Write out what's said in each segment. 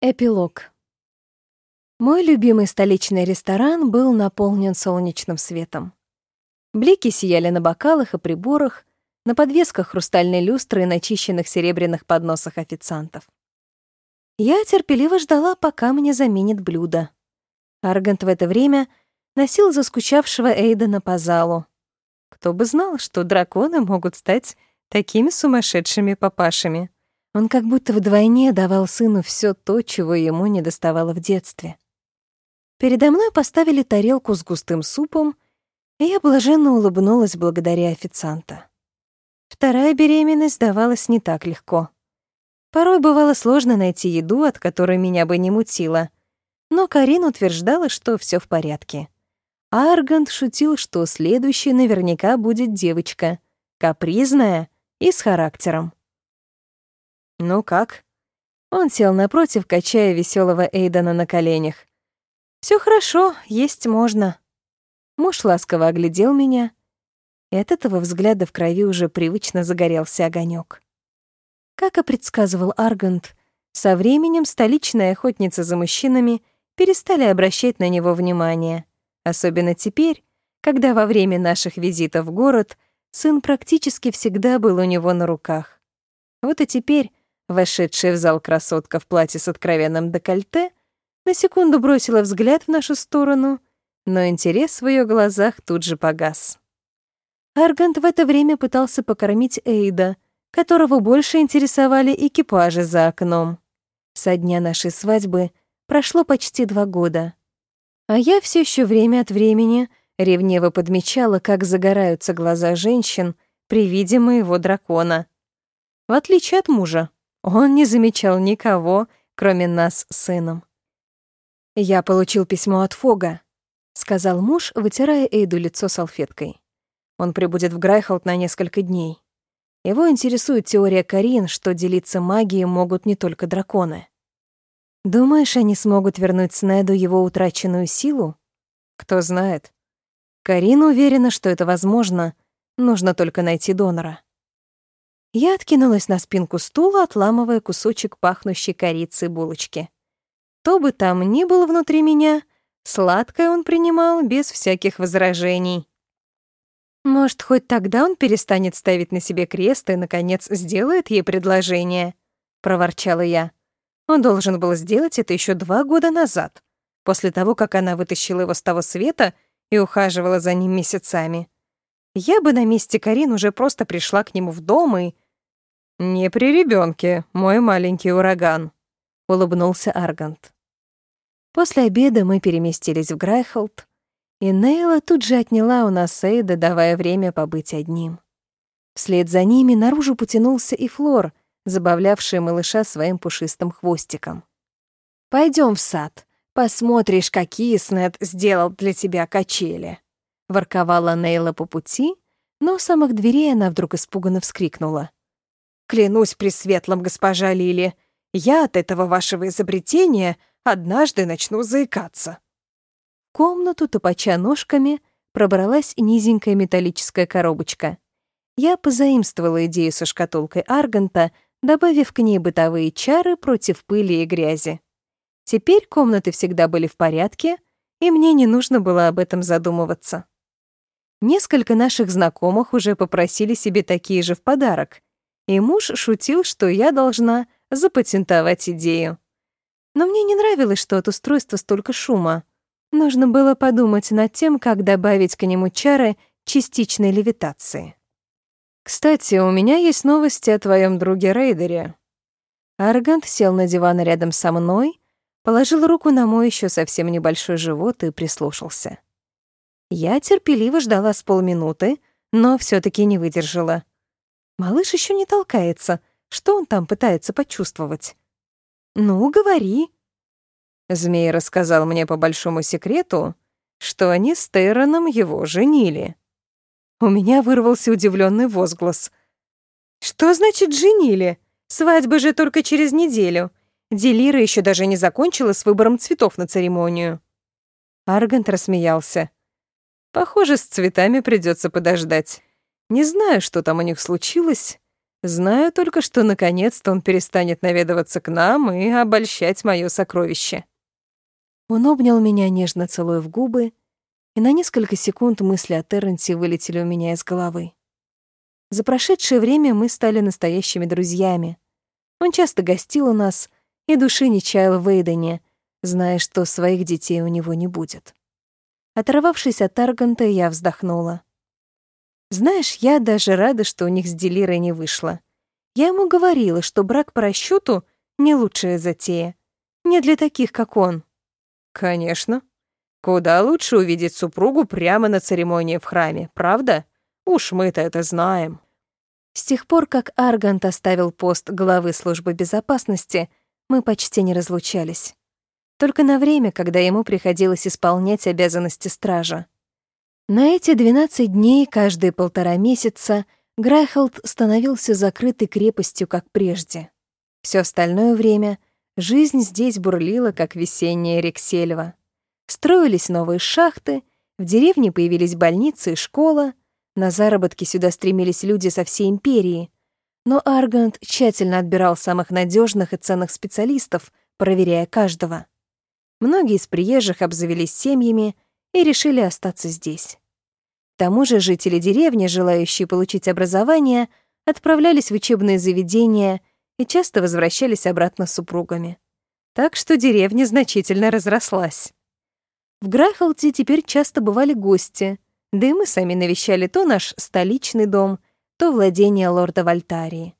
Эпилог. Мой любимый столичный ресторан был наполнен солнечным светом. Блики сияли на бокалах и приборах, на подвесках хрустальной люстры и начищенных серебряных подносах официантов. Я терпеливо ждала, пока мне заменит блюдо. Аргант в это время носил заскучавшего Эйдена по залу. Кто бы знал, что драконы могут стать такими сумасшедшими папашами. Он как будто вдвойне давал сыну все то, чего ему не доставало в детстве. Передо мной поставили тарелку с густым супом, и я блаженно улыбнулась благодаря официанта. Вторая беременность давалась не так легко. Порой бывало сложно найти еду, от которой меня бы не мутило, но Карин утверждала, что все в порядке. Аргант шутил, что следующей наверняка будет девочка, капризная и с характером. «Ну как?» Он сел напротив, качая веселого Эйдана на коленях. Все хорошо, есть можно». Муж ласково оглядел меня. И от этого взгляда в крови уже привычно загорелся огонек. Как и предсказывал Аргант, со временем столичная охотница за мужчинами перестали обращать на него внимание. Особенно теперь, когда во время наших визитов в город сын практически всегда был у него на руках. Вот и теперь Вошедшая в зал красотка в платье с откровенным декольте на секунду бросила взгляд в нашу сторону, но интерес в ее глазах тут же погас. Аргант в это время пытался покормить Эйда, которого больше интересовали экипажи за окном. Со дня нашей свадьбы прошло почти два года. А я все еще время от времени ревниво подмечала, как загораются глаза женщин при виде моего дракона. В отличие от мужа. Он не замечал никого, кроме нас с сыном. «Я получил письмо от Фога», — сказал муж, вытирая Эйду лицо салфеткой. «Он прибудет в Грайхолд на несколько дней. Его интересует теория Карин, что делиться магией могут не только драконы. Думаешь, они смогут вернуть Снеду его утраченную силу? Кто знает. Карин уверена, что это возможно, нужно только найти донора. Я откинулась на спинку стула, отламывая кусочек пахнущей корицей булочки. То бы там ни было внутри меня, сладкое он принимал без всяких возражений. Может, хоть тогда он перестанет ставить на себе крест и, наконец, сделает ей предложение? Проворчала я. Он должен был сделать это еще два года назад, после того, как она вытащила его с того света и ухаживала за ним месяцами. Я бы на месте Карин уже просто пришла к нему в дом и... «Не при ребенке, мой маленький ураган», — улыбнулся Аргант. После обеда мы переместились в Грайхолд, и Нейла тут же отняла у нас Эйда, давая время побыть одним. Вслед за ними наружу потянулся и Флор, забавлявший малыша своим пушистым хвостиком. Пойдем в сад, посмотришь, какие Снет сделал для тебя качели», — ворковала Нейла по пути, но у самых дверей она вдруг испуганно вскрикнула. «Клянусь пресветлым, госпожа Лили, я от этого вашего изобретения однажды начну заикаться». В комнату, топача ножками, пробралась низенькая металлическая коробочка. Я позаимствовала идею со шкатулкой Арганта, добавив к ней бытовые чары против пыли и грязи. Теперь комнаты всегда были в порядке, и мне не нужно было об этом задумываться. Несколько наших знакомых уже попросили себе такие же в подарок, и муж шутил, что я должна запатентовать идею. Но мне не нравилось, что от устройства столько шума. Нужно было подумать над тем, как добавить к нему чары частичной левитации. «Кстати, у меня есть новости о твоем друге Рейдере». Аргант сел на диван рядом со мной, положил руку на мой еще совсем небольшой живот и прислушался. Я терпеливо ждала с полминуты, но все таки не выдержала. Малыш еще не толкается. Что он там пытается почувствовать? «Ну, говори». Змей рассказал мне по большому секрету, что они с Тейроном его женили. У меня вырвался удивленный возглас. «Что значит «женили»? Свадьба же только через неделю. Делира еще даже не закончила с выбором цветов на церемонию». Аргант рассмеялся. Похоже, с цветами придется подождать. Не знаю, что там у них случилось, Знаю только, что наконец-то он перестанет наведываться к нам и обольщать моё сокровище. Он обнял меня, нежно целуя в губы, и на несколько секунд мысли о Терренсе вылетели у меня из головы. За прошедшее время мы стали настоящими друзьями. Он часто гостил у нас и души не чаял в Эйдене, зная, что своих детей у него не будет. Оторвавшись от Арганта, я вздохнула. Знаешь, я даже рада, что у них с Делирой не вышло. Я ему говорила, что брак по расчету — не лучшая затея. Не для таких, как он. Конечно. Куда лучше увидеть супругу прямо на церемонии в храме, правда? Уж мы-то это знаем. С тех пор, как Аргант оставил пост главы службы безопасности, мы почти не разлучались. Только на время, когда ему приходилось исполнять обязанности стража. На эти 12 дней каждые полтора месяца Грайхолд становился закрытой крепостью, как прежде. Все остальное время жизнь здесь бурлила, как весенняя Рексельва. Строились новые шахты, в деревне появились больницы и школа, на заработки сюда стремились люди со всей империи. Но Аргант тщательно отбирал самых надежных и ценных специалистов, проверяя каждого. Многие из приезжих обзавелись семьями — и решили остаться здесь. К тому же жители деревни, желающие получить образование, отправлялись в учебные заведения и часто возвращались обратно с супругами. Так что деревня значительно разрослась. В Грахалте теперь часто бывали гости, да и мы сами навещали то наш столичный дом, то владение лорда Вольтарии.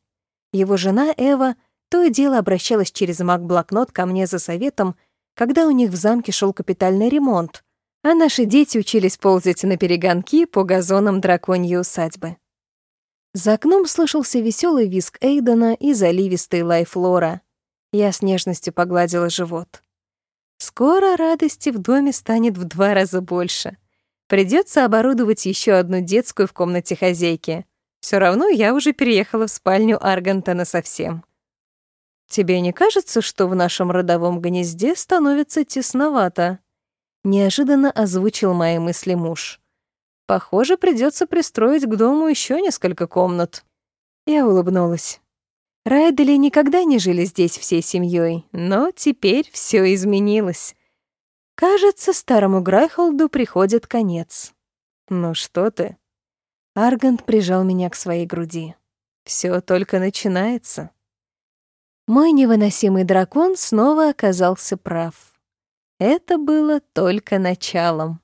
Его жена Эва то и дело обращалась через маг-блокнот ко мне за советом, когда у них в замке шел капитальный ремонт, а наши дети учились ползать на перегонки по газонам драконьей усадьбы. За окном слышался веселый визг Эйдена и заливистый лай Флора. Я с нежностью погладила живот. Скоро радости в доме станет в два раза больше. Придется оборудовать еще одну детскую в комнате хозяйки. Все равно я уже переехала в спальню Аргантона совсем. Тебе не кажется, что в нашем родовом гнезде становится тесновато? неожиданно озвучил мои мысли муж. Похоже, придется пристроить к дому еще несколько комнат. Я улыбнулась. Райдели никогда не жили здесь всей семьей, но теперь все изменилось. Кажется, старому Грайхолду приходит конец. Ну что ты? Аргант прижал меня к своей груди. Все только начинается. Мой невыносимый дракон снова оказался прав. Это было только началом.